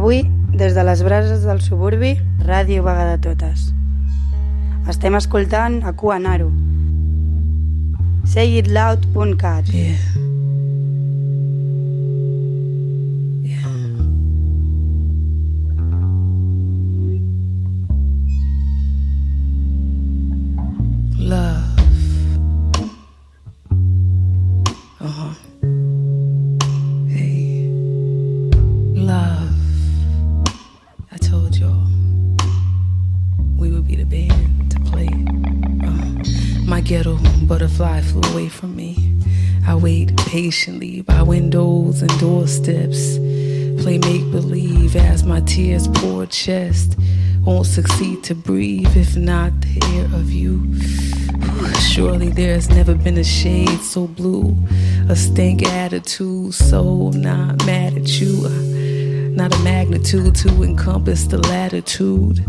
Avui, des de les brases del suburbi, Ràdio Vaga de Totes. Estem escoltant a Kuanaru. Sayitloud.cat. Yeah. Windows and doorsteps. Play make believe as my tears pour chest. Won't succeed to breathe if not the air of you. Surely there's never been a shade so blue, a stink attitude so not mad at you. Uh, not a magnitude to encompass the latitude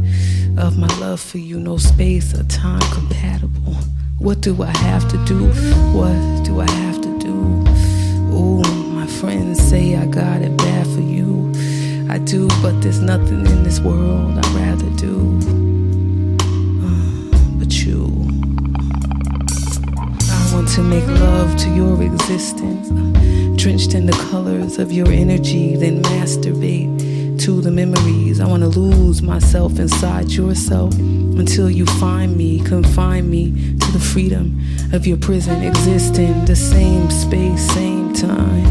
of my love for you, no space or time compatible. What do I have to do? What do I have to do? Friends say I got it bad for you. I do, but there's nothing in this world I'd rather do. Uh, but you. I want to make love to your existence, drenched in the colors of your energy, then masturbate to the memories. I want to lose myself inside yourself until you find me, confine me to the freedom of your prison, existing the same space, same time.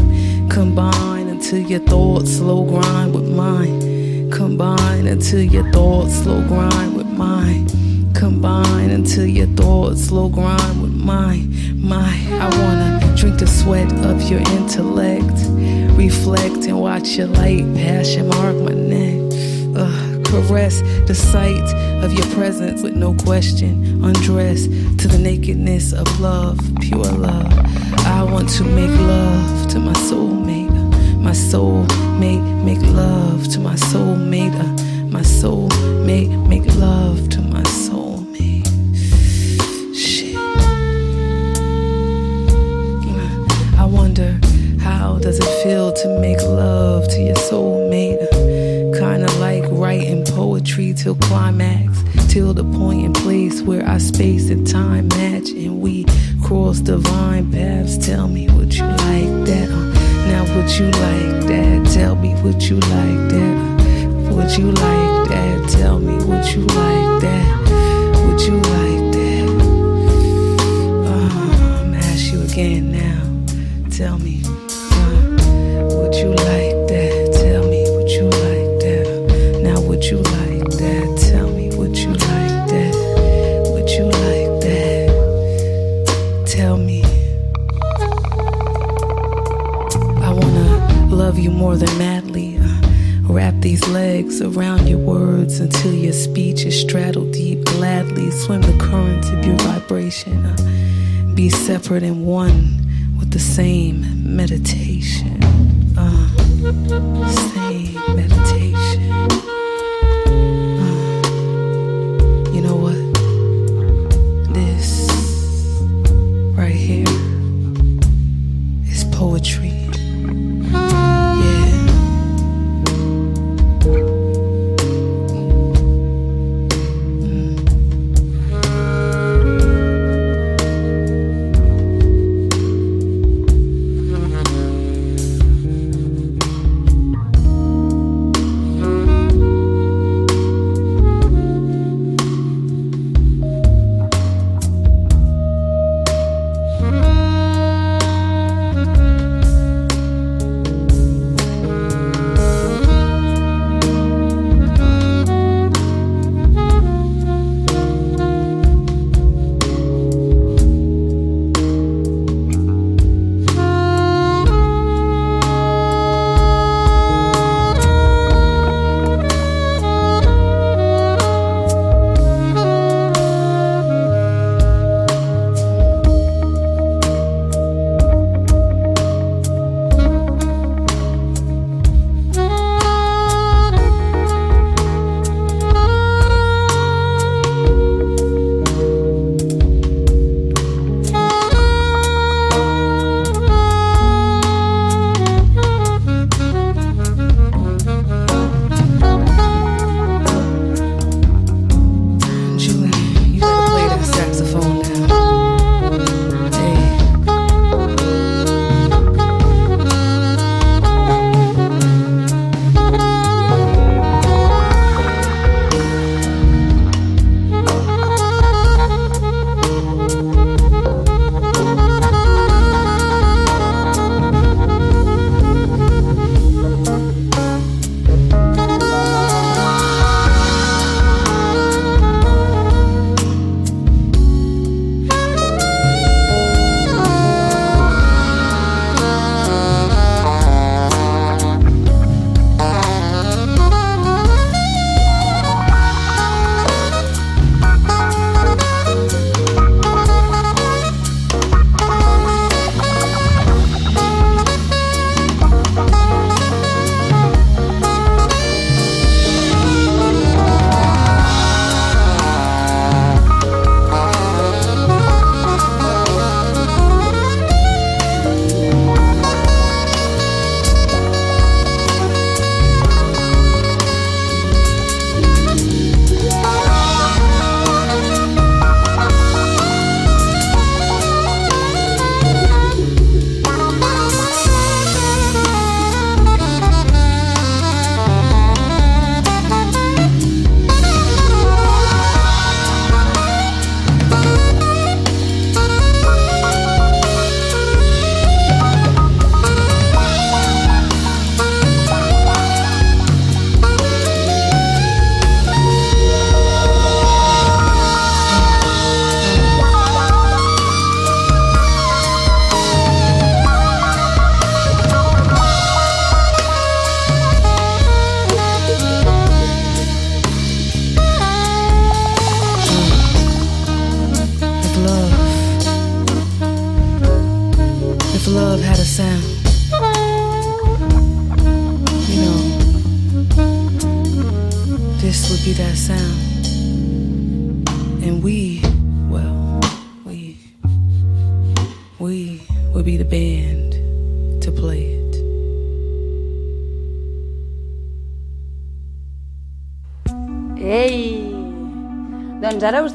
Combine until your thoughts slow grind with mine. Combine until your thoughts slow grind with mine. Combine until your thoughts slow grind with mine. My, I wanna drink the sweat of your intellect, reflect and watch your light passion mark my neck. Ugh caress the sight of your presence with no question. Undress to the nakedness of love, pure love. I want to make love to my soulmate. My soulmate, make love to my soulmate. Uh, my soulmate, make love to my soulmate. Shit. I wonder how does it feel to make love to your soulmate? Kinda like writing poetry till climax, till the point and place where our space and time match and we cross divine paths. Tell me, would you like that? Uh, now, would you like that? Tell me, would you like that? Uh, would you like that? Tell me, would you like that? Would you like that? I'm ask you again now. Tell me, wrap these legs around your words until your speech is straddled deep. Gladly swim the currents of your vibration. Uh, be separate and one with the same meditation. Uh, same meditation.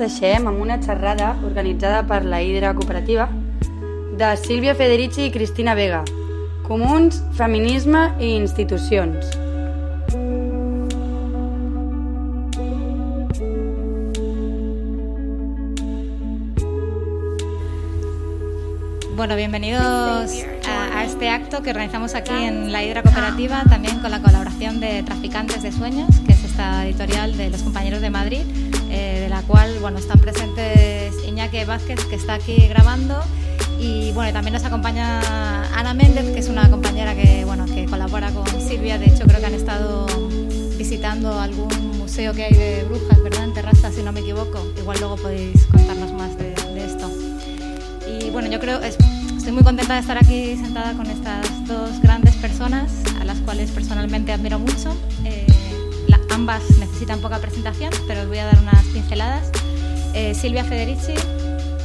Deixem amb una xerrada organitzada per la Hidra Cooperativa de Sílvia Federici i Cristina Vega. Comuns, feminisme i institucions. Bueno, bienvenidos a, a este acto que organizamos aquí en la Hidra Cooperativa, también con la colaboración de Traficantes de Sueños, que es esta editorial de los compañeros de Madrid, bueno, están presentes Iñaki Vázquez, que está aquí grabando, y bueno, también nos acompaña Ana Méndez, que es una compañera que, bueno, que colabora con Silvia, de hecho creo que han estado visitando algún museo que hay de brujas, ¿verdad? En Terraza, si no me equivoco. Igual luego podéis contarnos más de, esto. Y bueno, yo creo, es, estoy muy contenta de estar aquí sentada con estas dos grandes personas, a las cuales personalmente admiro mucho. Eh, ambas necesitan poca presentación, pero os voy a dar unas pinceladas. Eh, Silvia Federici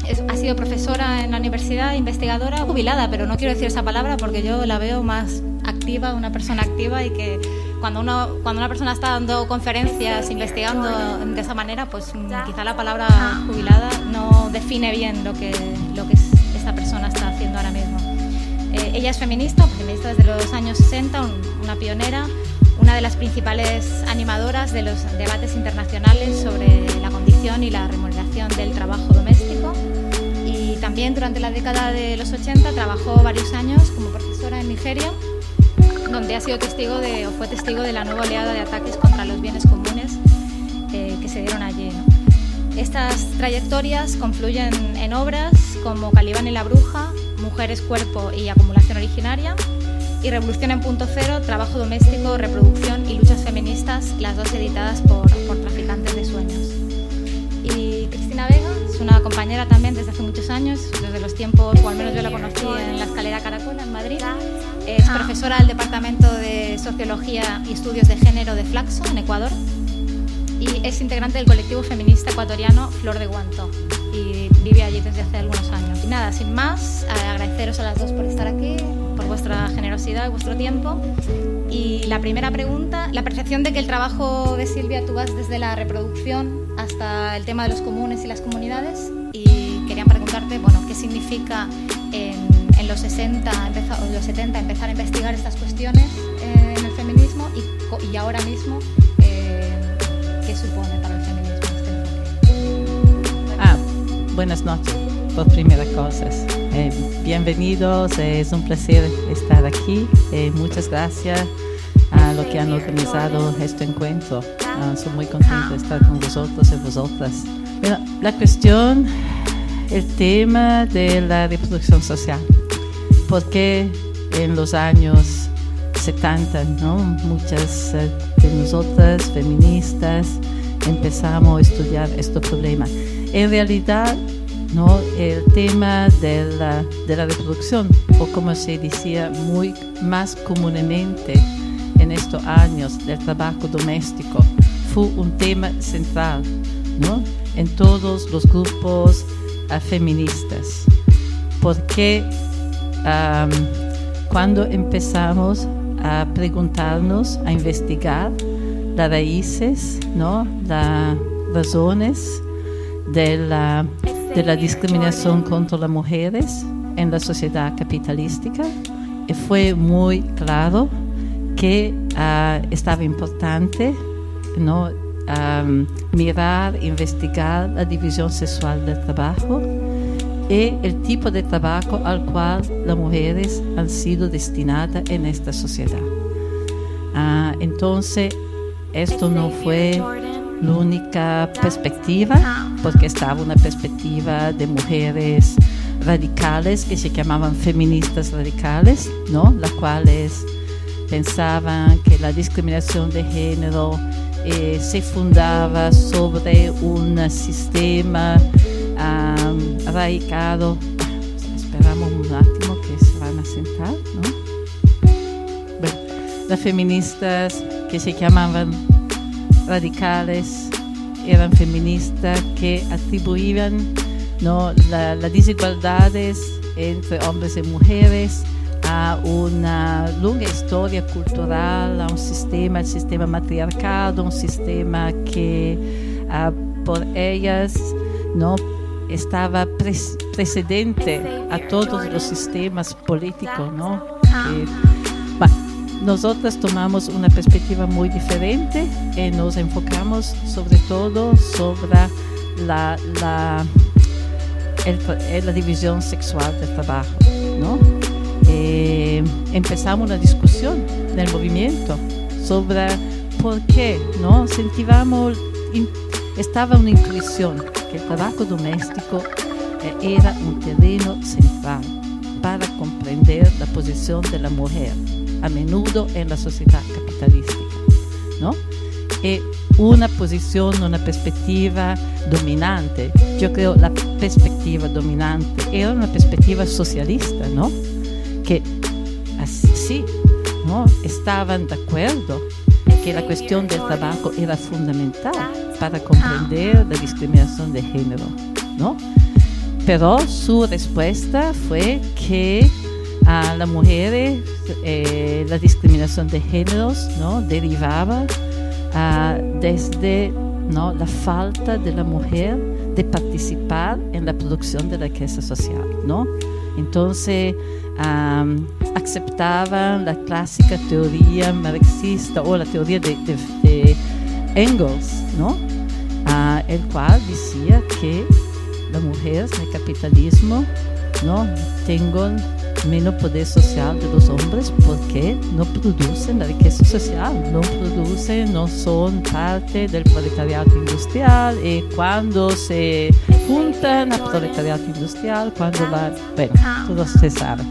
es, ha sido profesora en la universidad, investigadora, jubilada, pero no quiero decir esa palabra porque yo la veo más activa, una persona activa y que cuando, uno, cuando una persona está dando conferencias, investigando de esa manera, pues mm, quizá la palabra jubilada no define bien lo que, lo que es- esta persona está haciendo ahora mismo. Eh, ella es feminista, feminista desde los años 60, un- una pionera, una de las principales animadoras de los debates internacionales sobre la condición y la remuneración del trabajo doméstico. Y también durante la década de los 80 trabajó varios años como profesora en Nigeria donde ha sido testigo de, o fue testigo de la nueva oleada de ataques contra los bienes comunes eh, que se dieron allí. ¿no? Estas trayectorias confluyen en obras como Calibán y la Bruja, Mujeres, Cuerpo y Acumulación Originaria, y Revolución en Punto Cero, Trabajo Doméstico, Reproducción y Luchas Feministas, las dos editadas por, por Traficantes de una compañera también desde hace muchos años, desde los tiempos, o al menos yo la conocí en la escalera Caracola en Madrid. Es profesora del Departamento de Sociología y Estudios de Género de Flaxo, en Ecuador. Y es integrante del colectivo feminista ecuatoriano Flor de Guanto. Y vive allí desde hace algunos años. Y nada, sin más, eh, agradeceros a las dos por estar aquí, por vuestra generosidad y vuestro tiempo. Y la primera pregunta, la percepción de que el trabajo de Silvia tú vas desde la reproducción hasta el tema de los comunes y las comunidades. Y quería preguntarte, bueno, ¿qué significa en, en los 60, empeza- o en los 70 empezar a investigar estas cuestiones eh, en el feminismo y, y ahora mismo eh, qué supone para el feminismo este enfoque? Ah, buenas noches, por primera cosas. Eh, bienvenidos, es un placer estar aquí. Eh, muchas gracias a los que han organizado este encuentro. Ah, soy muy contenta de estar con vosotros y vosotras. Bueno, la cuestión, el tema de la reproducción social. Porque en los años 70, ¿no? muchas eh, de nosotras feministas empezamos a estudiar este problema. En realidad, ¿no? el tema de la, de la reproducción, o como se decía muy más comúnmente en estos años del trabajo doméstico, fue un tema central ¿no? en todos los grupos ah, feministas. Porque cuando empezamos a preguntarnos, a investigar las raíces, ¿no? las razones de la, de la discriminación contra las mujeres en la sociedad capitalística, y fue muy claro que ah, estaba importante ¿no? mirar, investigar la división sexual del trabajo y el tipo de trabajo al cual las mujeres han sido destinadas en esta sociedad. Ah, entonces, esto no fue la única perspectiva, porque estaba una perspectiva de mujeres radicales que se llamaban feministas radicales, ¿no? las cuales pensaban que la discriminación de género eh, se fundaba sobre un sistema arraigado. Espera esperamos un último que se van a sentar, ¿no? Bueno, las feministas que se llamaban radicales eran feministas que atribuían ¿no? las desigualdades entre hombres y mujeres a una larga historia cultural, a un sistema, el sistema matriarcado, un sistema que uh, por ellas no estaba precedente a todos los sistemas políticos, ¿no? Que, nosotras tomamos una perspectiva muy diferente y nos enfocamos sobre todo sobre la, la, el, la división sexual del trabajo, ¿no? Eh, empezamos una discusión en el movimiento sobre por qué, ¿no? Sentíamos, estaba una intuición que el trabajo doméstico eh, era un terreno central para comprender la posición de la mujer a menudo en la sociedad capitalística, ¿no? Y una posición, una perspectiva dominante. Yo creo la perspectiva dominante era una perspectiva socialista, ¿no? Que así, ¿no? Estaban de acuerdo que la cuestión del trabajo era fundamental para comprender la discriminación de género, ¿no? Pero su respuesta fue que a las mujeres eh, la discriminación de géneros ¿no? derivaba uh, desde ¿no? la falta de la mujer de participar en la producción de la riqueza social. ¿no? Entonces um, aceptaban la clásica teoría marxista o la teoría de, Engels, ¿no? Uh, el cual decía que las mujeres en el capitalismo no tengan menos poder social de los hombres porque no producen la riqueza social, no producen, no son parte del proletariado industrial y cuando se juntan al proletariado industrial, cuando va, bueno, todo se sabe.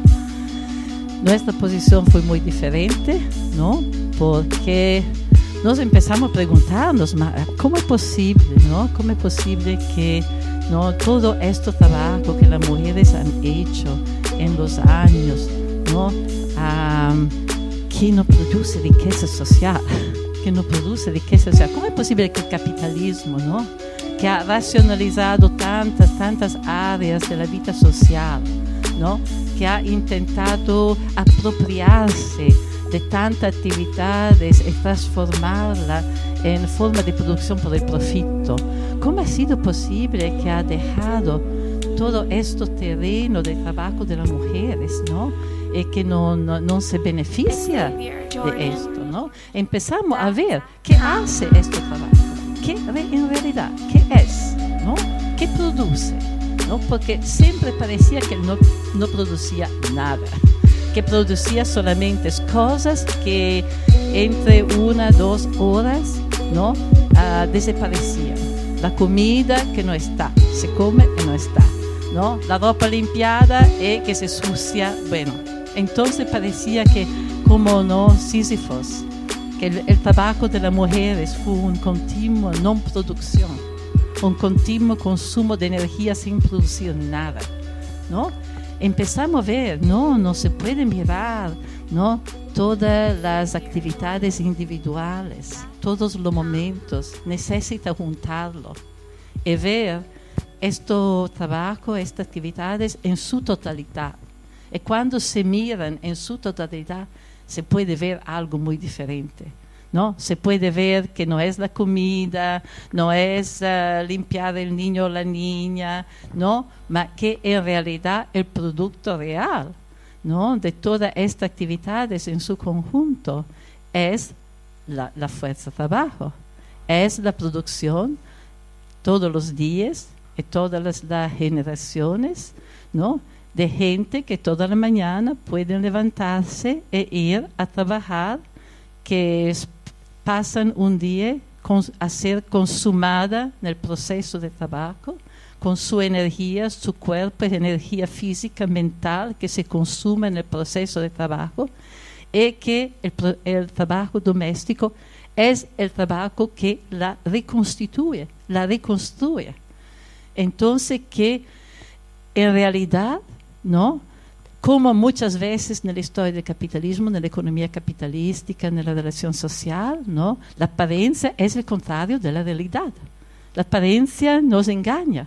Nuestra posición fue muy diferente, ¿no? Porque nos empezamos a preguntarnos, ¿cómo es posible, no? ¿Cómo es posible que no todo este trabajo que las mujeres han hecho en los años, ¿no? que no produce riqueza social, que no produce riqueza social. ¿Cómo es posible que el capitalismo, ¿no? que ha racionalizado tantas, tantas áreas de la vida social, ¿no? que ha intentado apropiarse de tantas actividades y transformarla en forma de producción por el profito. ¿Cómo ha sido posible que ha dejado todo este terreno de trabajo de las mujeres, ¿no? Y que no, no, no se beneficia de esto, ¿no? Empezamos a ver qué hace este trabajo, qué en realidad, qué es, ¿no? ¿Qué produce? ¿no? Porque siempre parecía que no, no producía nada, que producía solamente cosas que entre una, dos horas, ¿no? Uh, desaparecían. La comida que no está, se come y no está. ¿No? La ropa limpiada y que se sucia, bueno. Entonces parecía que como no Sísifos, que el, trabajo de las mujeres fue un continuo no producción, un continuo consumo de energía sin producir nada, ¿no? Empezamos a ver, no, no se puede mirar, ¿no? Todas las actividades individuales, todos los momentos, necesita juntarlo y ver este trabajo, estas actividades en su totalidad. Y cuando se miran en su totalidad, se puede ver algo muy diferente. ¿no? Se puede ver que no es la comida, no es uh, limpiar el niño o la niña, ¿no? Ma que en realidad el producto real ¿no? de todas estas actividades en su conjunto es la, la fuerza de trabajo, es la producción todos los días todas las, generaciones, ¿no? De gente que toda la mañana pueden levantarse e ir a trabajar, que pasan un día a ser consumada en el proceso de trabajo, con su energía, su cuerpo, energía física, mental, que se consume en el proceso de trabajo, y que el, el trabajo doméstico es el trabajo que la reconstituye, la reconstruye. Entonces que en realidad ¿no? Como muchas veces en la historia del capitalismo, en la economía capitalística, en la relación social, ¿no? La apariencia es el contrario de la realidad. La apariencia nos engaña,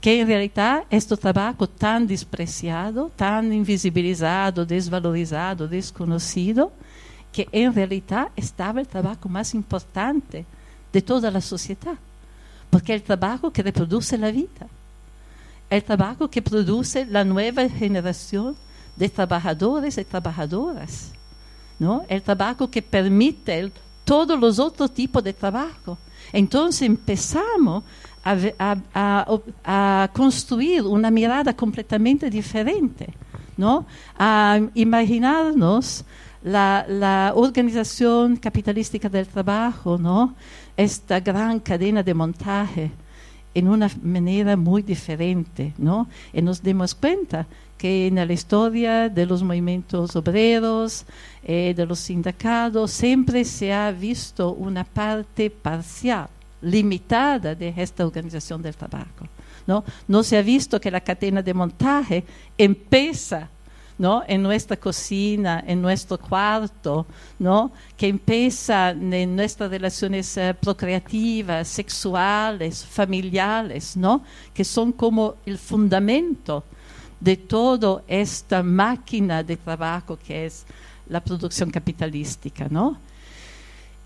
que en realidad este trabajo tan despreciado, tan invisibilizado, desvalorizado, desconocido, que en realidad estaba el trabajo más importante de toda la sociedad, porque el trabajo que reproduce la vida, el trabajo que produce la nueva generación de trabajadores y trabajadoras, ¿no? el trabajo que permite todos los otros tipos de trabajo. Entonces empezamos a, a, construir una mirada completamente diferente, ¿no? a imaginarnos la, la, organización capitalística del trabajo, ¿no? Esta gran cadena de montaje en una manera muy diferente, ¿no? Y nos demos cuenta que en la historia de los movimientos obreros, eh, de los sindicatos, siempre se ha visto una parte parcial, limitada de esta organización del trabajo. ¿no? no se ha visto que la cadena de montaje empieza ¿no? en nuestra cocina, en nuestro cuarto, ¿no? que empieza en nuestras relaciones uh, procreativas, sexuales, familiares, ¿no? que son como el fundamento de toda esta máquina de trabajo que es la producción capitalística. ¿no?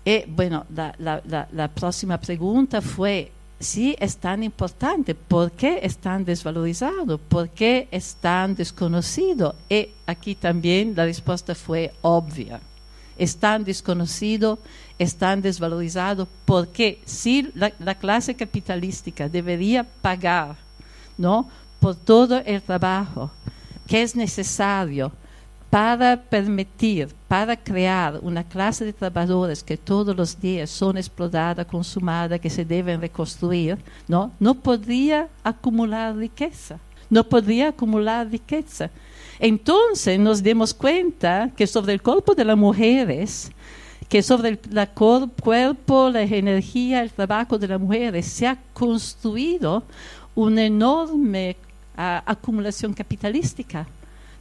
Y bueno, la, la, la, la próxima pregunta fue, si es tan importante, ¿por qué es tan desvalorizado? ¿Por qué es tan? Y aquí también la respuesta fue obvia. Es tan desconocido, es tan desvalorizado, porque si la, la clase capitalística debería pagar ¿no? por todo el trabajo que es necesario para permitir, para crear una clase de trabajadores que todos los días son explotadas, consumadas, que se deben reconstruir, ¿no? no podría acumular riqueza, no podría acumular riqueza. Entonces nos demos cuenta que sobre el cuerpo de las mujeres, que sobre el cuerpo, la energía, el trabajo de las mujeres, se ha construido una enorme uh, acumulación capitalística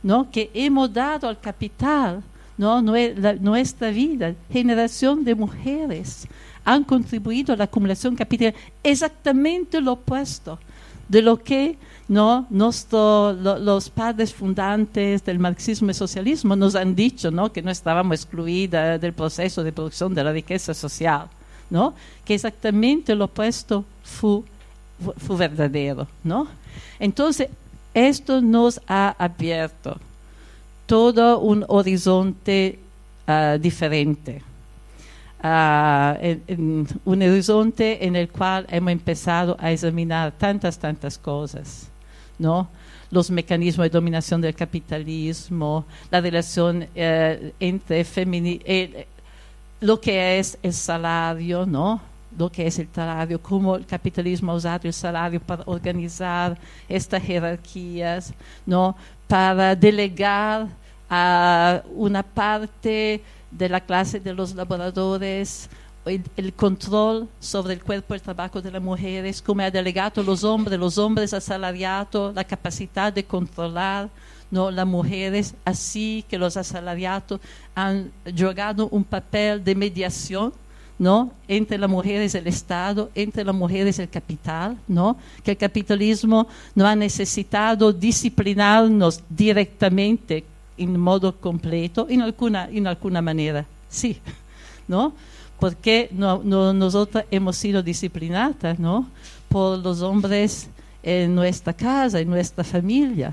¿no? que hemos dado al capital ¿no? nuestra vida, generación de mujeres han contribuido a la acumulación capital, exactamente lo opuesto de lo que ¿no? Nuestro, los padres fundantes del marxismo y socialismo nos han dicho ¿no? que no estábamos excluidas del proceso de producción de la riqueza social, ¿no? que exactamente lo opuesto fue, fue verdadero. ¿no? Entonces, esto nos ha abierto todo un horizonte uh, diferente. En, en un horizonte en el cual hemos empezado a examinar tantas, tantas cosas, ¿no? Los mecanismos de dominación del capitalismo, la relación eh, entre femini eh, lo que es el salario, ¿no? Lo que es el salario, cómo el capitalismo ha usado el salario para organizar estas jerarquías, ¿no? para delegar a una parte de la clase de los laboradores el, control sobre el cuerpo y el trabajo de las mujeres, como ha delegado los hombres, los hombres asalariados, la capacidad de controlar ¿no? las mujeres, así que los asalariados han jugado un papel de mediación ¿no? entre las mujeres el Estado, entre las mujeres el capital, ¿no? que el capitalismo no ha necesitado disciplinarnos directamente en modo completo, en alguna, en alguna manera, sí, ¿no? porque no, no, nosotros hemos sido disciplinadas ¿no? por los hombres en nuestra casa, en nuestra familia.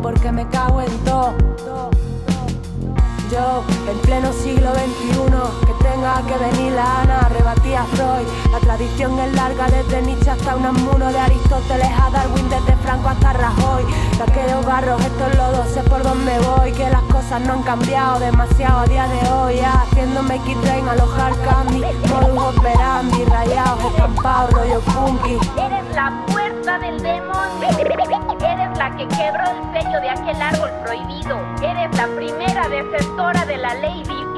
porque me cago en todo. Yo, en pleno siglo XXI, que tenga que venir la Ana, rebatía Freud. La tradición es larga desde Nietzsche hasta un amuno de Aristóteles a Darwin, desde Franco hasta Rajoy. De aquellos barros, estos lodos, sé por dónde voy, que las cosas no han cambiado demasiado a día de hoy. Ya, haciéndome X-Train, alojar candy, modus operandi, rayados, estampados, rollo funky. Eres la puerta del demonio. La que quebró el sello de aquel árbol prohibido. Eres la primera desertora de la ley divina.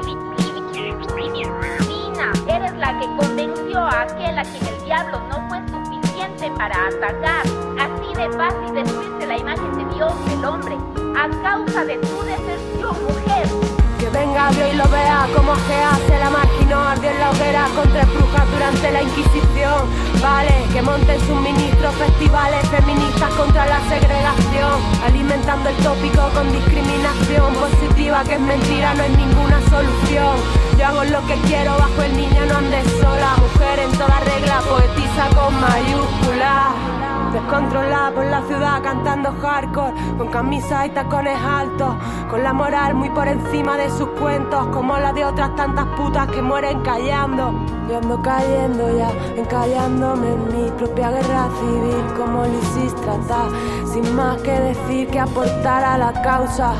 Eres la que convenció a aquel a quien el diablo no fue suficiente para atacar. Así de fácil destruirse la imagen de Dios, el hombre, a causa de tu deserción, mujer. Que venga Dios y lo vea como se hace la máquina ardió en la hoguera contra brujas durante la Inquisición. Vale, que monten suministros, festivales feministas contra la segregación, alimentando el tópico con discriminación positiva que es mentira, no es ninguna solución. Yo hago lo que quiero bajo el niño, no andes sola, mujer en toda regla, poetiza con mayúsculas. Descontrolada por la ciudad cantando hardcore, con camisas y tacones altos, con la moral muy por encima de sus cuentos, como la de otras tantas putas que mueren callando. Yo ando cayendo ya, encallándome en mi propia guerra civil, como Lysistrata, sin más que decir que aportar a la causa.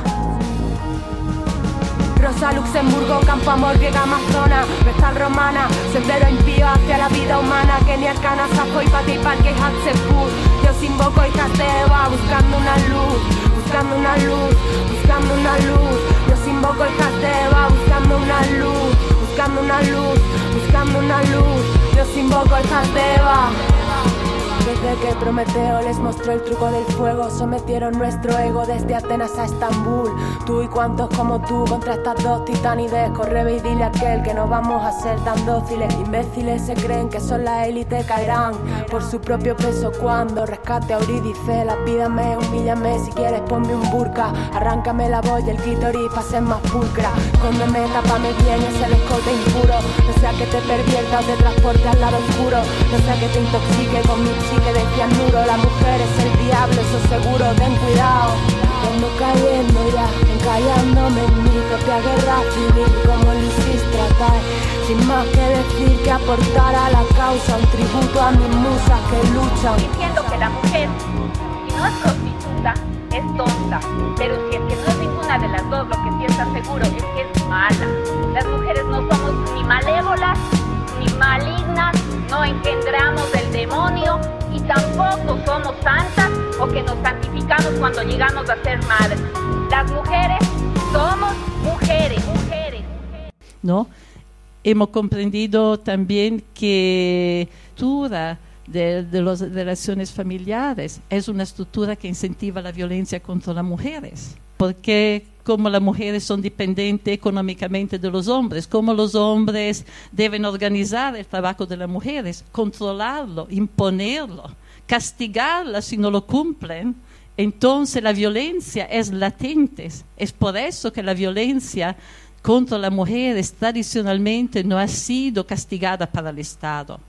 Rosa, Luxemburgo, Campo Amor, Griega, Amazona, Vestal Romana, Sendero impío hacia la vida humana, Kenia, Cana, Sajo y Pati, Parque, Hatsepur. Yo os invoco y Eva, buscando una luz, buscando una luz, buscando una luz. Yo os invoco y Eva, buscando una luz, buscando una luz, buscando una luz. Yo os invoco y Eva. Desde que Prometeo les mostró el truco del fuego, sometieron nuestro ego desde Atenas a Estambul. Tú y cuantos como tú contra estas dos titanides, corre y dile a aquel que no vamos a ser tan dóciles. Imbéciles se creen que son la élite, caerán por su propio peso cuando rescate a Eurídice. La pídame, humíllame, si quieres ponme un burka, arráncame la voz y el clítoris para ser más pulcra. Cóndeme, tapame bien ese escote impuro, no sea que te pervierta o te transporte al lado oscuro, no sea que te intoxique con mi que decía muro, la mujer es el diablo, eso seguro, ten cuidado. Ando cayendo ya, encallándome en mi propia guerra civil, como hiciste tratar, sin más que decir que aportar a la causa, un tributo a mis musas que luchan. Diciendo que la mujer, si no es prostituta, es tonta, pero si es que no es ninguna de las dos, lo que sí seguro es que es mala. Las mujeres no somos ni malévolas, malignas, no engendramos el demonio y tampoco somos santas o que nos santificamos cuando llegamos a ser madres. Las mujeres somos mujeres, mujeres. ¿No? Hemos comprendido también que estructura de, las relaciones familiares es una estructura que incentiva la violencia contra las mujeres. Porque como las mujeres son dependientes económicamente de los hombres, cómo los hombres deben organizar el trabajo de las mujeres, controlarlo, imponerlo, castigarlas si no lo cumplen. Entonces la violencia es latente. Es por eso que la violencia contra las mujeres tradicionalmente no ha sido castigada para el Estado.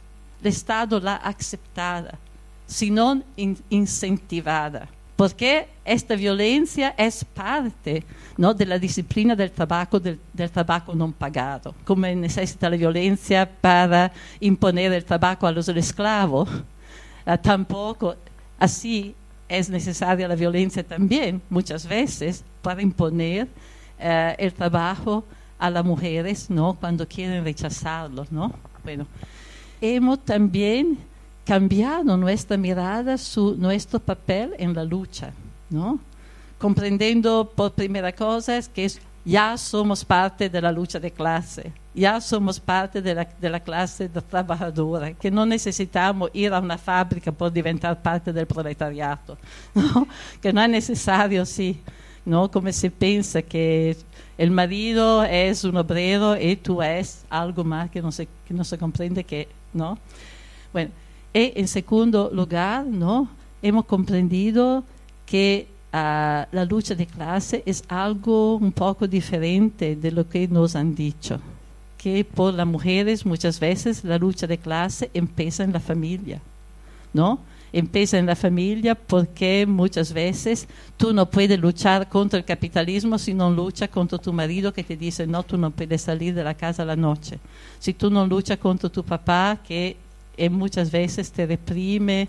El Estado la aceptada, sino incentivada porque esta violencia es parte ¿no? de la disciplina del trabajo, del, del, trabajo no pagado. Como necesita la violencia para imponer el trabajo a los esclavos, uh, tampoco así es necesaria la violencia también, muchas veces, para imponer uh, el trabajo a las mujeres ¿no? cuando quieren rechazarlo. ¿no? Bueno, hemos también cambiado nuestra mirada, su, nuestro papel en la lucha, ¿no? Comprendiendo por primera cosa es que ya somos parte de la lucha de clase, ya somos parte de la, de la clase de trabajadora, que no necesitamos ir a una fábrica por diventar parte del proletariado, que no es necesario, sí, ¿no? como se piensa que el marido es un obrero y tú es algo más que no se, que no se comprende que, ¿no? Bueno, y en segundo lugar, ¿no? hemos comprendido que uh, la lucha de clase es algo un poco diferente de lo que nos han dicho. Que por las mujeres muchas veces la lucha de clase empieza en la familia, ¿no? Empieza en la familia porque muchas veces tú no puedes luchar contra el capitalismo si no luchas contra tu marido que te dice no, tú no puedes salir de la casa a la noche. Si tú no luchas contra tu papá que eh, muchas veces te reprime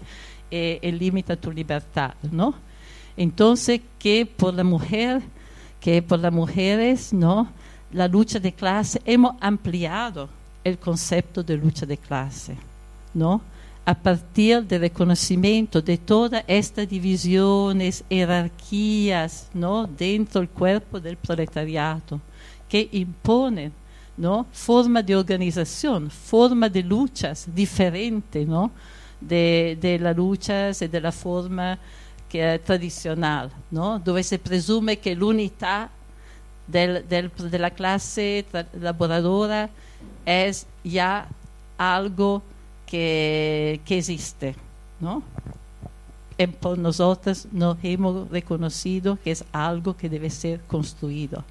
eh, y limita tu libertad, ¿no? Entonces, que por la mujer, que por las mujeres, ¿no? La lucha de clase, hemos ampliado el concepto de lucha de clase, ¿no? A partir del reconocimiento de todas estas divisiones, jerarquías, ¿no? Dentro del cuerpo del proletariado, que imponen, ¿no? Forma de organización, forma de luchas diferente, ¿no? De, de las luchas y de la forma que tradicional, ¿no? Donde se presume que la unidad del, del, de la clase laboradora es ya algo que, existe, ¿no? Por nosotros nos hemos reconocido que es algo que debe ser construido,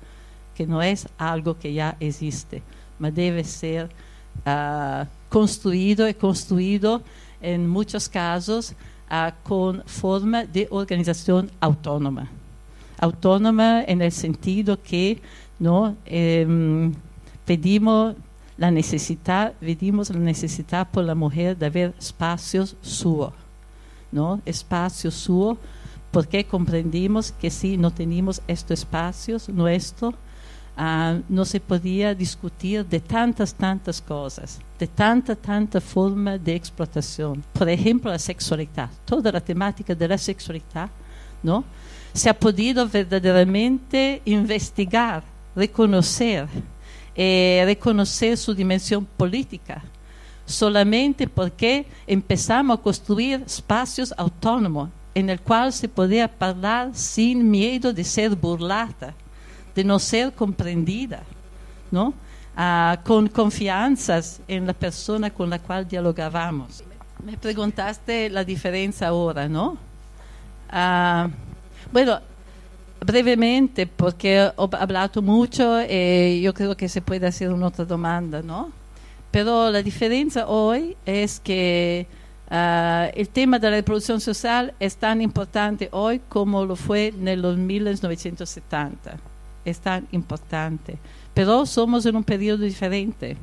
que no es algo que ya existe, pero debe ser uh, construido y construido en muchos casos uh, con forma de organización autónoma. Autónoma en el sentido que no eh, pedimos la necesidad, vimos la necesidad por la mujer de haber espacios suyos, ¿no? Espacios suyos, porque comprendimos que si no teníamos estos espacios nuestros, uh, no se podía discutir de tantas, tantas cosas, de tanta, tanta forma de explotación. Por ejemplo, la sexualidad, toda la temática de la sexualidad, ¿no? Se ha podido verdaderamente investigar, reconocer, eh, reconocer su dimensión política, solamente porque empezamos a construir espacios autónomos en el cual se podía hablar sin miedo de ser burlada, de no ser comprendida, ¿no? Ah, con confianzas en la persona con la cual dialogábamos. Me preguntaste la diferencia ahora, ¿no? Ah, bueno, brevemente, porque he hablado mucho y eh, yo creo que se puede hacer una otra demanda, ¿no? Pero la diferencia hoy es que uh, el tema de la reproducción social es tan importante hoy como lo fue en los 1970. Es tan importante. Pero somos en un periodo diferente,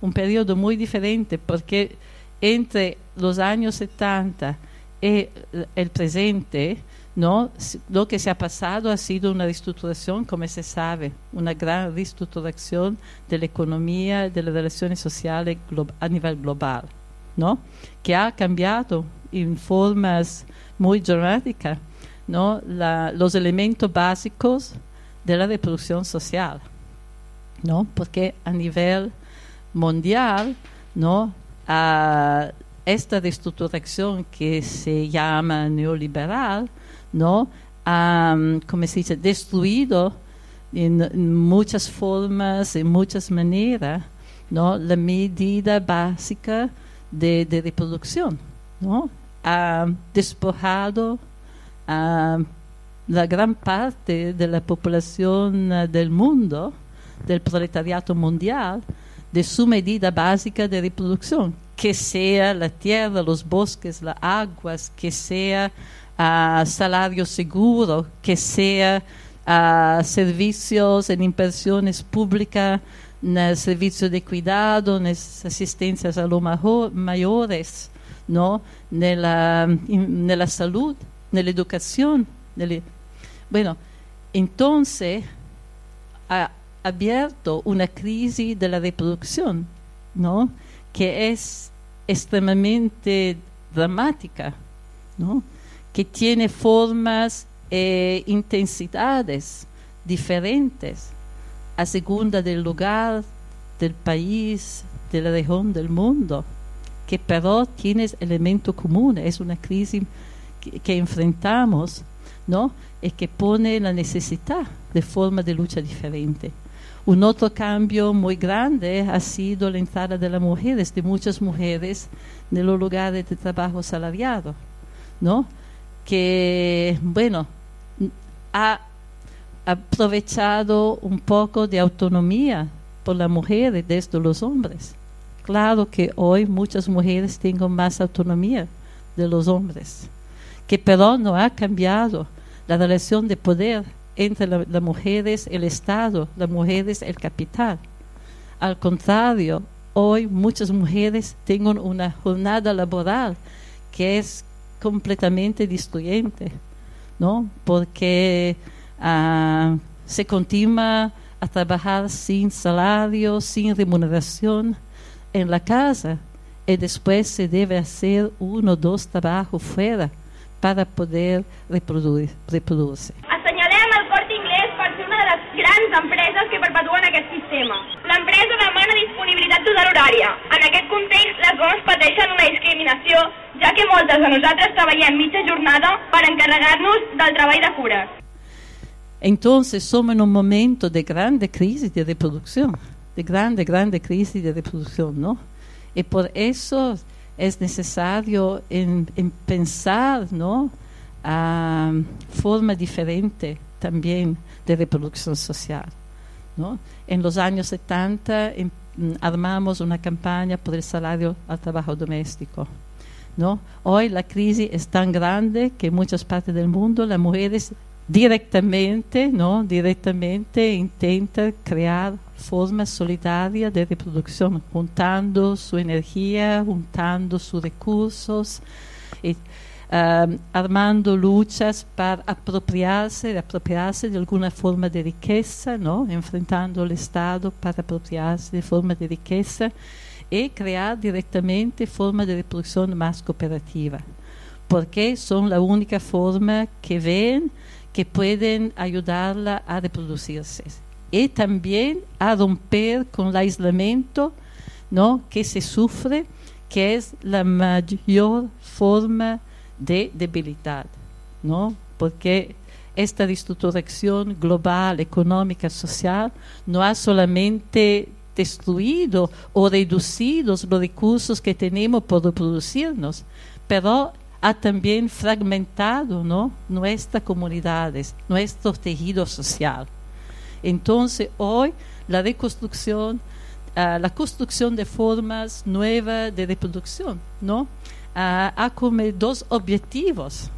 un periodo muy diferente, porque entre los años 70 y el presente, ¿no? Lo que se ha pasado ha sido una reestructuración, como se sabe, una gran reestructuración de la economía, de las relaciones sociales a nivel global, ¿no? Que ha cambiado en formas muy dramáticas, los elementos básicos de la reproducción social, ¿no? Porque a nivel mundial, ¿no? A esta reestructuración que se llama neoliberal, ¿no? Um, como se dice, destruido en, muchas formas, en muchas maneras, ¿no? La medida básica de, reproducción, ¿no? Ha despojado a la gran parte de la población uh, del mundo, del proletariado mundial, de su medida básica de reproducción, que sea la tierra, los bosques, las aguas, que sea a salario seguro, que sea a servicios en inversiones públicas, en servicio de cuidado, en asistencias a los mayores, ¿no? en, la, en la salud, en la educación. bueno, entonces ha abierto una crisis de la reproducción, ¿no? que es extremadamente dramática, ¿no? Que tiene formas e intensidades diferentes a segunda del lugar, del país, de la región del mundo, que pero tiene elementos comunes, es una crisis que, enfrentamos, ¿no? Y que pone la necesidad de forma de lucha diferente. Un otro cambio muy grande ha sido la entrada de las mujeres, de muchas mujeres, en los lugares de trabajo salariado, ¿no? Que, bueno, ha aprovechado un poco de autonomía por las mujeres desde los hombres. Claro que hoy muchas mujeres tienen más autonomía, de los hombres, que pero no ha cambiado la relación de poder entre las mujeres, el Estado, las mujeres, el capital. Al contrario, hoy muchas mujeres tienen una jornada laboral que es completamente destruyente, ¿no? Porque ah, se continúa a trabajar sin salario, sin remuneración en la casa y después se debe hacer uno o dos trabajos fuera para poder reproduir, reproducirse. Assenyalem el Corte Inglés per ser una de les grans empreses que perpetuen aquest sistema. L'empresa demana disponibilitat total horària. En aquest context, les dones pateixen una discriminació, ja que moltes de nosaltres treballem mitja jornada per encarregar-nos del treball de cures. Entonces somos en un momento de grande crisis de reproducción, de grande, grande crisis de reproducción, ¿no? Y por eso es necesario en, en pensar, ¿no? A forma diferente también de reproducción social, ¿no? En los años 70 em, armamos una campaña por el salario al trabajo doméstico. ¿no? Hoy la crisis es tan grande que en muchas partes del mundo las mujeres directamente, ¿no? Directamente intenta crear formas solidarias de reproducción, juntando su energía, juntando sus recursos, y, armando luchas para apropiarse, apropiarse de alguna forma de riqueza, ¿no? Enfrentando al Estado para apropiarse de forma de riqueza y crear directamente formas de reproducción más cooperativa, porque son la única forma que ven que pueden ayudarla a reproducirse y también a romper con el aislamiento ¿no? que se sufre, que es la mayor forma de debilidad, ¿no? porque esta reestructuración global, económica, social, no ha solamente destruido o reducido los recursos que tenemos por reproducirnos, pero ha también fragmentado ¿no? nuestras comunidades, nuestro tejido social. Entonces, hoy la reconstrucción, uh, la construcción de formas nuevas de reproducción, ¿no? Ha como dos objetivos,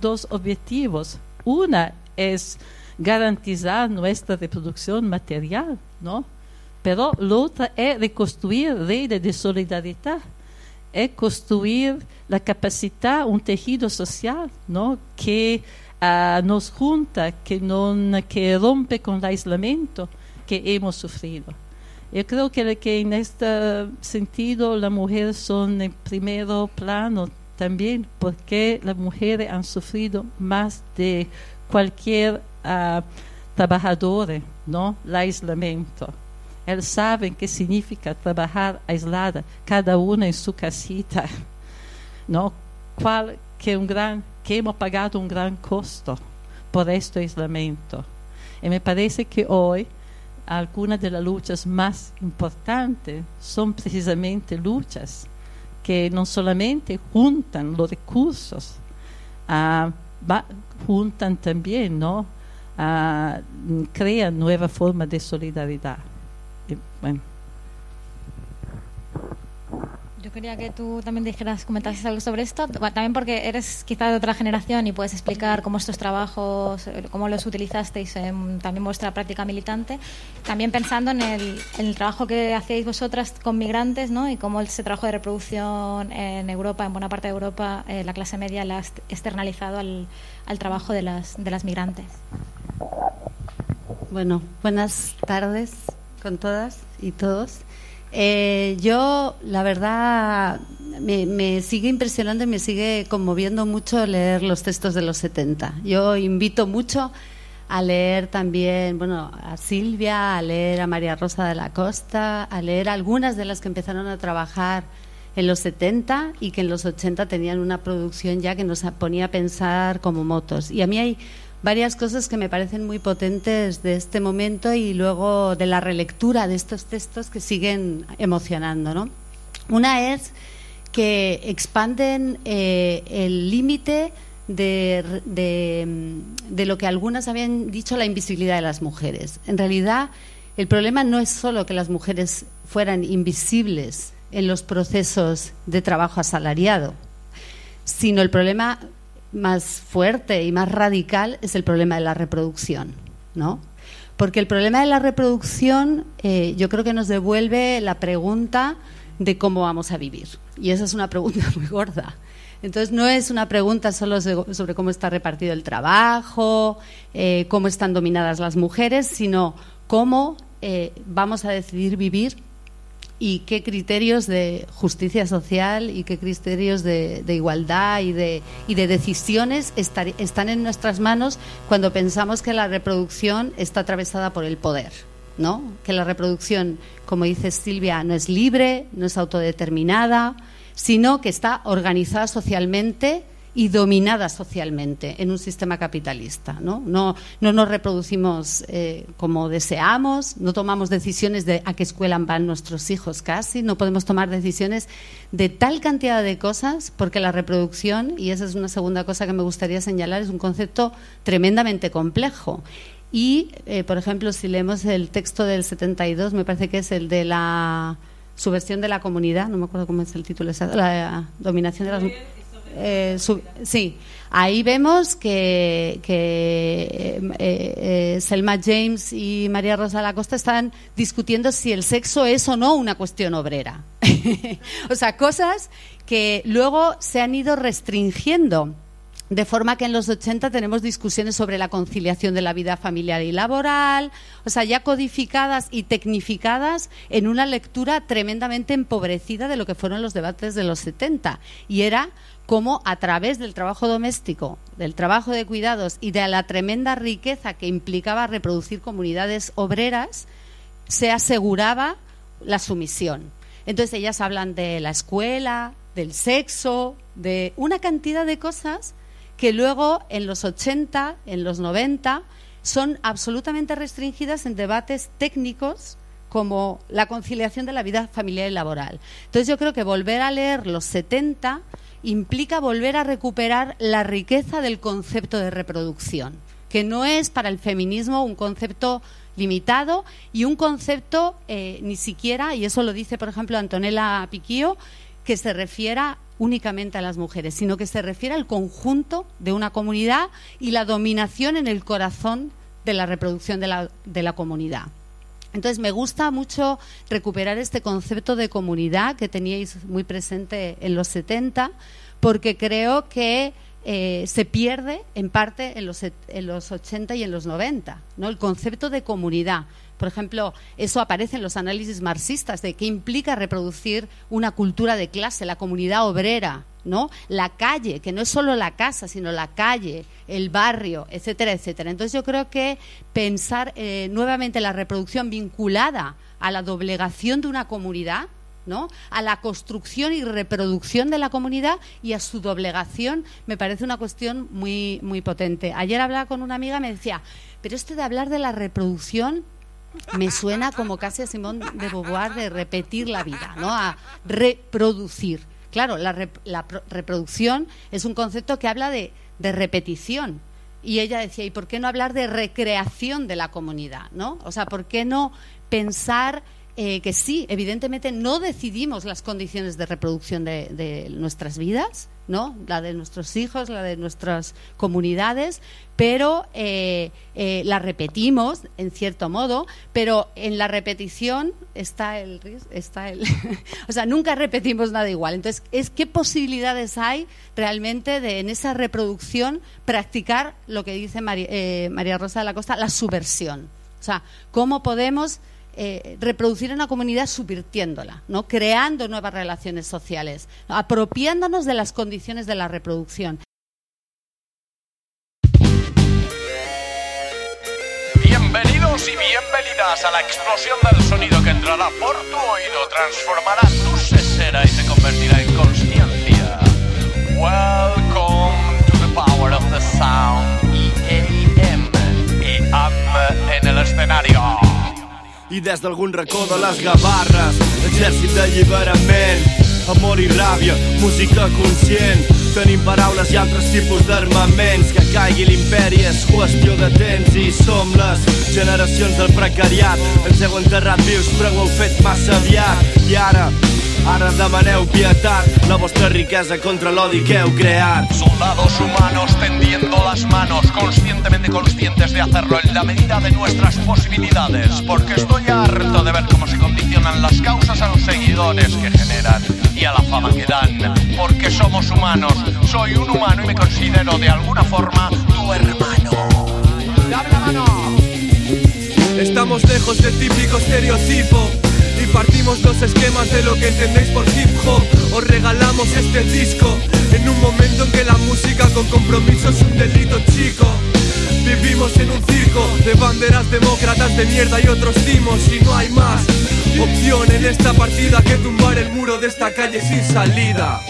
dos objetivos. Una es garantizar nuestra reproducción material, ¿no? Pero la otra es reconstruir redes de solidaridad é construir a capacidade, um tecido social, não, que uh, nos junta, que não, que rompe com o isolamento que hemos sofrido. Eu creio que, que neste sentido as mulheres são em primeiro plano também, porque as mulheres han sofrido mais de qualquer uh, trabalhador, não, o isolamento. Eles sabem que significa trabalhar aislada, cada uma em sua casita? Qual que hemos pagado um grande custo por este isolamento. E me parece que hoje algumas das lutas mais importantes são precisamente lutas que não somente juntam os recursos, uh, juntam também, não? Uh, criam nova forma de solidariedade. Y, bueno. Quería que tú también dijeras, comentases algo sobre esto, también porque eres quizá de otra generación y puedes explicar cómo estos trabajos, cómo los utilizasteis en también vuestra práctica militante, también pensando en el, en el trabajo que hacéis vosotras con migrantes ¿no? y cómo ese trabajo de reproducción en Europa, en buena parte de Europa, eh, la clase media la ha externalizado al, al trabajo de las, de las migrantes. Bueno, buenas tardes con todas y todos. Eh, yo, la verdad, me, sigue impresionando y me sigue conmoviendo mucho leer los textos de los 70. Yo invito mucho a leer también, bueno, a Silvia, a leer a María Rosa de la Costa, a leer algunas de las que empezaron a trabajar en los 70 y que en los 80 tenían una producción ya que nos ponía a pensar como motos. Y a mí hay varias cosas que me parecen muy potentes de este momento y luego de la relectura de estos textos que siguen emocionando. ¿no? Una es que expanden eh, el límite de, de, lo que algunas habían dicho la invisibilidad de las mujeres. En realidad, el problema no es solo que las mujeres fueran invisibles en los procesos de trabajo asalariado, sino el problema más fuerte y más radical es el problema de la reproducción, ¿no? Porque el problema de la reproducción eh, yo creo que nos devuelve la pregunta de cómo vamos a vivir. Y esa es una pregunta muy gorda. Entonces no es una pregunta solo sobre cómo está repartido el trabajo, eh, cómo están dominadas las mujeres, sino cómo eh, vamos a decidir vivir y qué criterios de justicia social y qué criterios de, igualdad y de, decisiones están en nuestras manos cuando pensamos que la reproducción está atravesada por el poder. ¿no? Que la reproducción, como dice Silvia, no es libre, no es autodeterminada, sino que está organizada socialmente y dominada socialmente en un sistema capitalista. No, no, no nos reproducimos eh, como deseamos, no tomamos decisiones de a qué escuela van nuestros hijos casi, no podemos tomar decisiones de tal cantidad de cosas porque la reproducción, y esa es una segunda cosa que me gustaría señalar, es un concepto tremendamente complejo. Y, eh, por ejemplo, si leemos el texto del 72, me parece que es el de la subversión de la comunidad, no me acuerdo cómo es el título, la dominación de las eh, sí, ahí vemos que, eh, eh, Selma James y María Rosa Lacosta están discutiendo si el sexo es o no una cuestión obrera. o sea, cosas que luego se han ido restringiendo. De forma que en los 80 tenemos discusiones sobre la conciliación de la vida familiar y laboral, o sea, ya codificadas y tecnificadas en una lectura tremendamente empobrecida de lo que fueron los debates de los 70. Y era cómo a través del trabajo doméstico, del trabajo de cuidados y de la tremenda riqueza que implicaba reproducir comunidades obreras, se aseguraba la sumisión. Entonces ellas hablan de la escuela, del sexo, de una cantidad de cosas que luego en los 80, en los 90, son absolutamente restringidas en debates técnicos como la conciliación de la vida familiar y laboral. Entonces yo creo que volver a leer los 70 implica volver a recuperar la riqueza del concepto de reproducción, que no es para el feminismo un concepto limitado y un concepto eh, ni siquiera, y eso lo dice por ejemplo Antonella Piquío, que se refiera únicamente a las mujeres, sino que se refiere al conjunto de una comunidad y la dominación en el corazón de la reproducción de la, de la comunidad. Entonces me gusta mucho recuperar este concepto de comunidad que teníais muy presente en los 70, porque creo que eh, se pierde en parte en los, en los 80 y en los 90, ¿no? El concepto de comunidad. Por ejemplo, eso aparece en los análisis marxistas de qué implica reproducir una cultura de clase, la comunidad obrera, ¿no? La calle, que no es solo la casa, sino la calle, el barrio, etcétera, etcétera. Entonces yo creo que pensar eh, nuevamente la reproducción vinculada a la doblegación de una comunidad, ¿no? a la construcción y reproducción de la comunidad y a su doblegación me parece una cuestión muy, muy potente. Ayer hablaba con una amiga y me decía, pero esto de hablar de la reproducción me suena como casi a Simón de Beauvoir de repetir la vida, ¿no? a reproducir. Claro, la, reproducción es un concepto que habla de, repetición. Y ella decía, ¿y por qué no hablar de recreación de la comunidad? ¿no? O sea, ¿por qué no pensar eh, que sí, evidentemente no decidimos las condiciones de reproducción de, nuestras vidas, ¿no? La de nuestros hijos, la de nuestras comunidades, pero eh, eh, la repetimos en cierto modo, pero en la repetición está el está el o sea, nunca repetimos nada igual. Entonces, es qué posibilidades hay realmente de en esa reproducción practicar lo que dice María, María Rosa de la Costa, la subversión. O sea, cómo podemos eh, reproducir una comunidad subvirtiéndola, ¿no? creando nuevas relaciones sociales, apropiándonos de las condiciones de la reproducción. Bienvenidos y bienvenidas a la explosión del sonido que entrará por tu oído, transformará tu sesera y te convertirá en consciencia. Welcome i des d'algun racó de les gavarres exèrcit d'alliberament amor i ràbia, música conscient. Tenim paraules i altres tipus d'armaments que caigui l'imperi és qüestió de temps i som les generacions del precariat. Ens heu enterrat vius però ho heu fet massa aviat. I ara Ara demaneu pietat, la vostra riquesa contra l'odi que heu creat. Soldados humanos tendiendo las manos, conscientemente conscientes de hacerlo en la medida de nuestras posibilidades, porque estoy harto de ver cómo se condicionan las causas a los seguidores que generan y a la fama que dan, porque somos humanos, soy un humano y me considero de alguna forma tu hermano. ¡Dame la mano! Estamos lejos del típico estereotipo partimos los esquemas de lo que entendéis por hip hop. Os regalamos este disco en un momento en que la música con compromiso es un delito chico. Vivimos en un circo de banderas demócratas de mierda y otros timos y no hay más opción en esta partida que tumbar el muro de esta calle sin salida.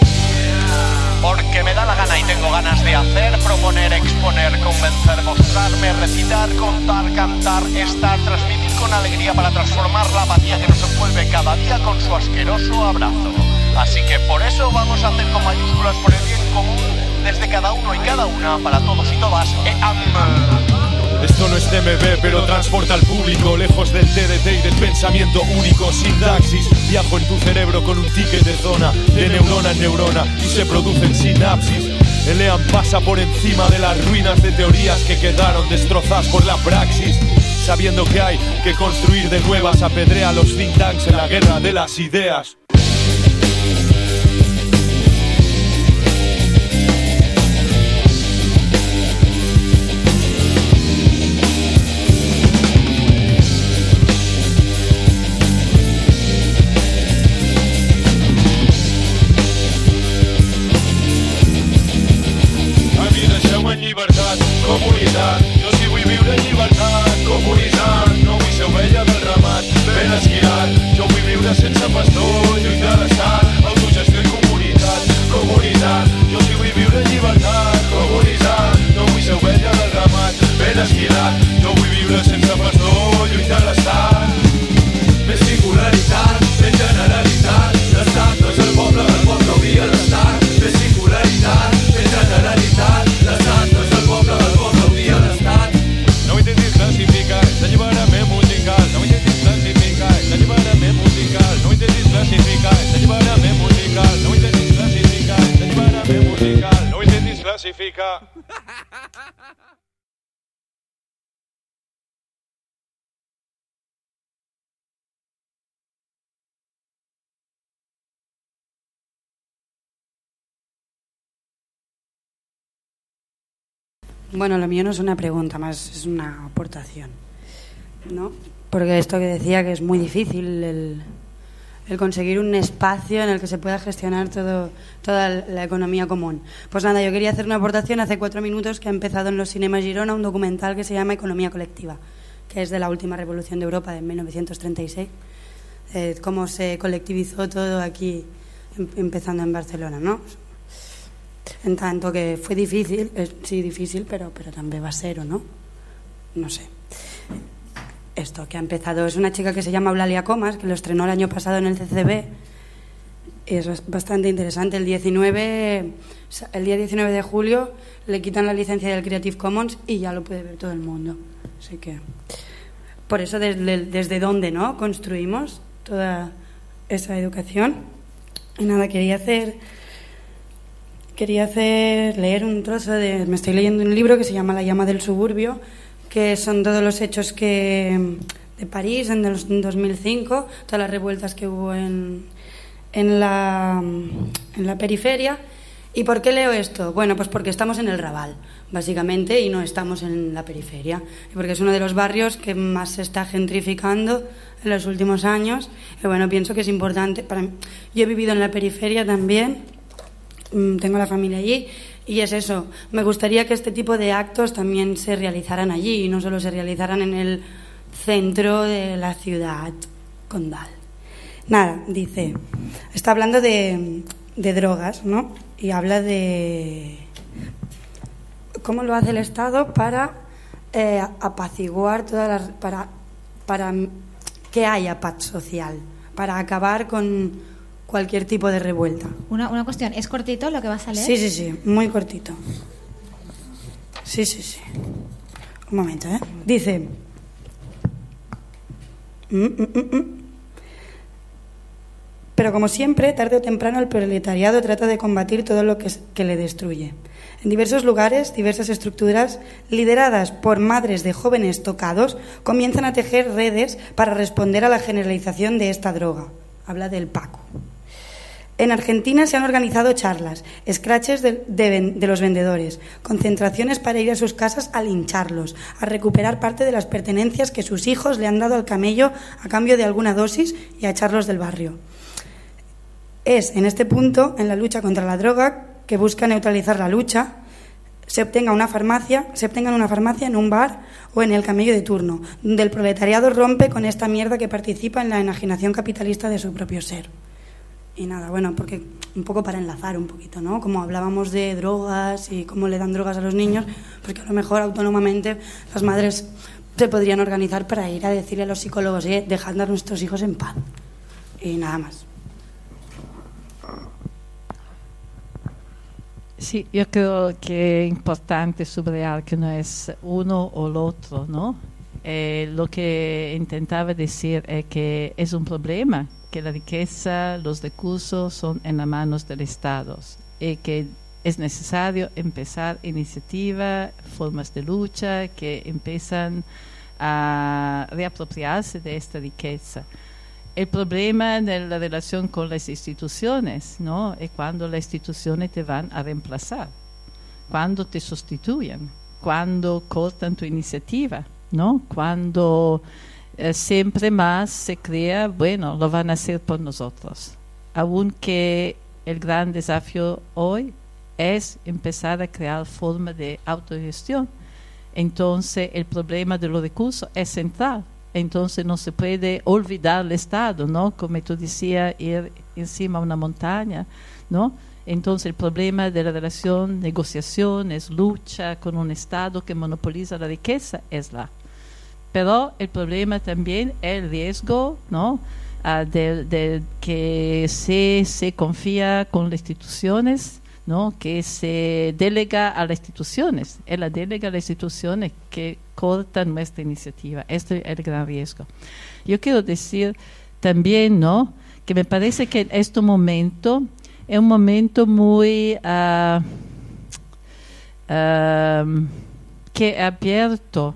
Porque me da la gana y tengo ganas de hacer, proponer, exponer, convencer, mostrarme, recitar, contar, cantar, estar, transmitir con alegría para transformar la apatía que nos envuelve cada día con su asqueroso abrazo. Así que por eso vamos a hacer con mayúsculas por el bien común, desde cada uno y cada una, para todos y todas. EAM. Esto no es TMB, pero transporta al público lejos del TDT y del pensamiento único. Sin taxis, viajo en tu cerebro con un ticket de zona, de neurona en neurona, y se producen sinapsis. El EAM pasa por encima de las ruinas de teorías que quedaron destrozadas por la praxis. Sabiendo que hay que construir de nuevas, apedrea los think tanks en la guerra de las ideas. Comunitat. Jo sí vull viure en llibertat, comunitat. No vull ser ovella del ramat, ben esquilat. Jo vull viure sense pastor, Bueno, lo mío no es una pregunta, más es una aportación, ¿no? Porque esto que decía que es muy difícil el, el conseguir un espacio en el que se pueda gestionar todo, toda la economía común. Pues nada, yo quería hacer una aportación hace cuatro minutos que ha empezado en los cinemas Girona un documental que se llama Economía Colectiva, que es de la última revolución de Europa de 1936, eh, cómo se colectivizó todo aquí, em- empezando en Barcelona, ¿no? En tanto que fue difícil, es, sí difícil, pero, pero también va a ser, ¿o no? No sé. Esto que ha empezado es una chica que se llama Eulalia Comas, que lo estrenó el año pasado en el CCB. Es bas- bastante interesante. El 19, el día 19 de julio le quitan la licencia del Creative Commons y ya lo puede ver todo el mundo. Así que, por eso, desde, desde dónde ¿no? construimos toda esa educación. Y nada, quería hacer quería hacer leer un trozo de me estoy leyendo un libro que se llama La llama del suburbio que son todos los hechos que de París en el 2005 todas las revueltas que hubo en en la en la periferia ¿Y por qué leo esto? Bueno, pues porque estamos en el Raval, básicamente, y no estamos en la periferia. Porque es uno de los barrios que más se está gentrificando en los últimos años. Y bueno, pienso que es importante. Para mí. Yo he vivido en la periferia también, tengo la familia allí, y es eso. Me gustaría que este tipo de actos también se realizaran allí y no solo se realizaran en el centro de la ciudad condal. Nada, dice, está hablando de, de drogas, ¿no? Y habla de cómo lo hace el Estado para eh, apaciguar todas las. para, para que haya paz social, para acabar con cualquier tipo de revuelta. Una, una cuestión, ¿es cortito lo que vas a leer? Sí, sí, sí, muy cortito. Sí, sí, sí. Un momento, ¿eh? Dice. Mm, mm, mm. Pero como siempre, tarde o temprano el proletariado trata de combatir todo lo que, que le destruye. En diversos lugares, diversas estructuras, lideradas por madres de jóvenes tocados, comienzan a tejer redes para responder a la generalización de esta droga. Habla del Paco. En Argentina se han organizado charlas, scratches de, los vendedores, concentraciones para ir a sus casas a lincharlos, a recuperar parte de las pertenencias que sus hijos le han dado al camello a cambio de alguna dosis y a echarlos del barrio. Es en este punto, en la lucha contra la droga, que busca neutralizar la lucha, se obtenga una farmacia, se en una farmacia, en un bar o en el camello de turno, donde el proletariado rompe con esta mierda que participa en la enajenación capitalista de su propio ser. Y nada, bueno, porque un poco para enlazar un poquito, ¿no? Como hablábamos de drogas y cómo le dan drogas a los niños, porque a lo mejor autónomamente las madres se podrían organizar para ir a decirle a los psicólogos, eh, dejad a nuestros hijos en paz. Y nada más. Sí, yo creo que es importante subrayar que no es uno o el otro, ¿no? Eh, lo que intentaba decir es que es un problema que la riqueza, los recursos son en las manos del Estado y que es necesario empezar iniciativas, formas de lucha que empiezan a reapropiarse de esta riqueza. El problema de la relación con las instituciones, ¿no? Es cuando las instituciones te van a reemplazar, cuando te sustituyen, cuando cortan tu iniciativa, ¿no? Cuando eh, siempre más se crea, bueno, lo van a hacer por nosotros. Aunque el gran desafío hoy es empezar a crear formas de autogestión. Entonces, el problema de los recursos es central entonces no se puede olvidar el Estado, ¿no? Como tú decías, ir encima de una montaña, ¿no? Entonces el problema de la relación, negociaciones, lucha con un Estado que monopoliza la riqueza es la. Pero el problema también es el riesgo, ¿no? Uh, de, que se, se confía con las instituciones ¿no? que se delega a las instituciones, es la delega a las instituciones que cortan nuestra iniciativa. Este es el gran riesgo. Yo quiero decir también ¿no? que me parece que en este momento es un momento muy uh, uh, que abierto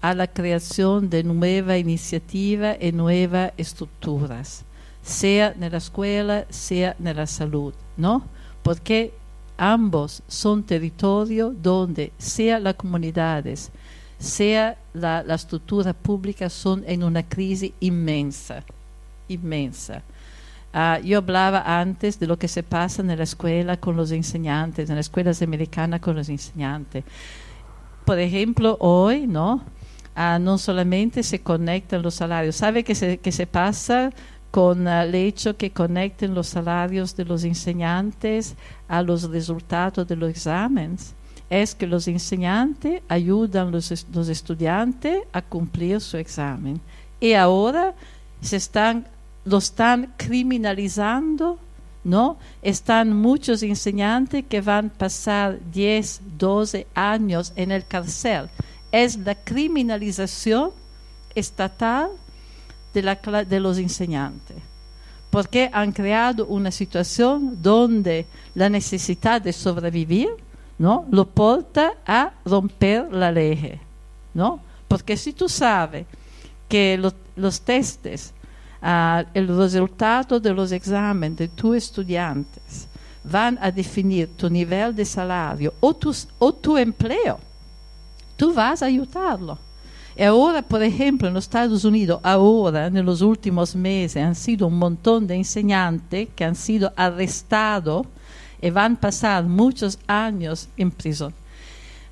a la creación de nuevas iniciativas y nuevas estructuras, sea en la escuela, sea en la salud, ¿no? Porque ambos son territorios donde sea las comunidades, sea la, estructura pública son en una crisis inmensa, inmensa. Uh, yo hablaba antes de lo que se pasa en la escuela con los enseñantes, en las escuelas americanas con los enseñantes. Por ejemplo, hoy, ¿no? No solamente se conectan los salarios, ¿sabe qué se, que se pasa con el hecho que conecten los salarios de los enseñantes a los resultados de los exámenes, es que los enseñantes ayudan a los, los estudiantes a cumplir su examen. Y ahora se están, lo están criminalizando, ¿no? Están muchos enseñantes que van a pasar 10, 12 años en el cárcel. Es la criminalización estatal de, la, de los enseñantes, porque han creado una situación donde la necesidad de sobrevivir ¿no? lo porta a romper la ley. ¿no? Porque si tú sabes que lo, los testes, uh, el resultado de los exámenes de tus estudiantes van a definir tu nivel de salario o tu empleo, tú vas a ayudarlo. E ahora, por ejemplo, en los Estados Unidos, ahora, en los últimos meses, han sido un montón de enseñantes que han sido arrestados y van a pasar muchos años en prisión.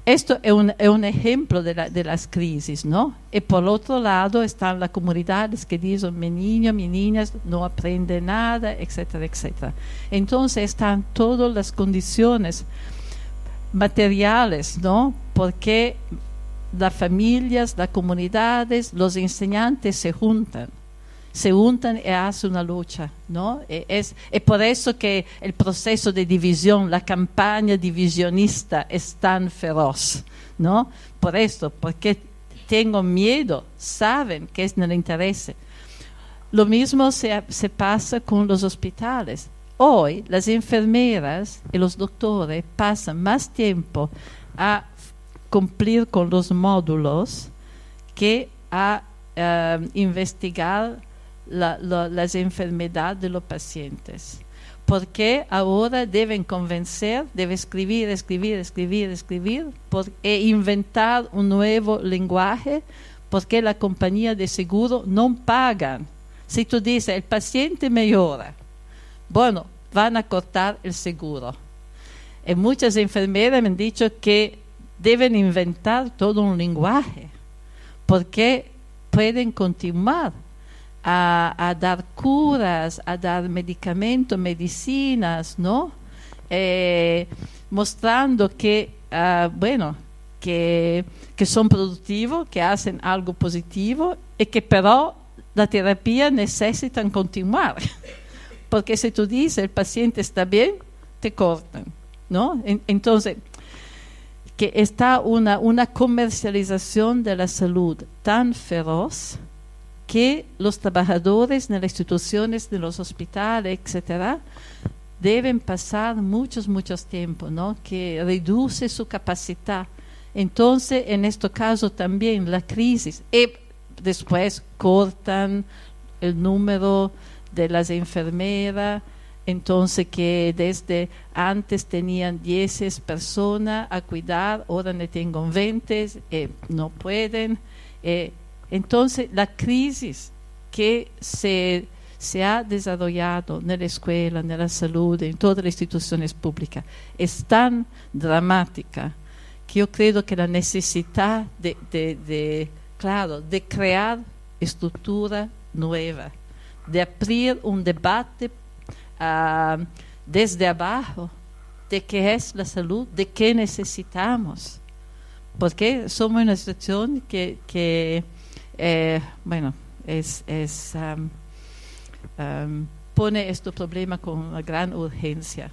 Esto es un, ejemplo de, de, las crisis, ¿no? Y por otro lado están las comunidades que dicen, mi niño, mi niña no aprende nada, etcétera, etcétera. Entonces están todas las condiciones materiales, ¿no? Porque las familias, las comunidades, los enseñantes se juntan. Se juntan y hacen una lucha, ¿no? Es, es por eso que el proceso de división, la campaña divisionista es tan feroz, ¿no? Por eso, porque tengo miedo, saben que es en el interés. lo mismo se, se pasa con los hospitales. Hoy las enfermeras y los doctores pasan más tiempo a cumplir con los módulos que a eh, investigar la- la- las enfermedades de los pacientes. Porque ahora deben convencer, deben escribir, escribir, escribir, escribir e inventar un nuevo lenguaje porque la compañía de seguro no pagan. Si tú dices, el paciente mejora, bueno, van a cortar el seguro. Y muchas enfermeras me han dicho que deben inventar todo un lenguaje, porque pueden continuar a, a dar curas, a dar medicamentos, medicinas, ¿no? Eh, mostrando que, ah, bueno, que, que son productivos, que hacen algo positivo y que pero la terapia necesitan continuar. Porque si tú dices el paciente está bien, te cortan, ¿no? En- entonces, que está una, una comercialización de la salud tan feroz que los trabajadores en las instituciones, de los hospitales, etcétera, deben pasar muchos, muchos tiempos, ¿no? Que reduce su capacidad. Entonces, en este caso también la crisis. Y después cortan el número de las enfermeras, entonces que desde antes tenían 10 personas a cuidar, ahora ne tengo 20, eh, no pueden. eh, entonces la crisis que se, se ha desarrollado en la escuela, en la salud, en todas las instituciones públicas, es tan dramática que yo creo que la necesidad de, de, de, claro, de crear estructura nueva, de abrir un debate ah, desde abajo de qué es la salud, de qué necesitamos. Porque somos una situación que, que eh, bueno, es, es, pone este problema con una gran urgencia.